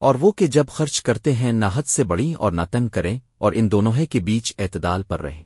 اور وہ کہ جب خرچ کرتے ہیں نہ حد سے بڑی اور نہ تنگ کریں اور ان دونوں کے بیچ اعتدال پر رہیں۔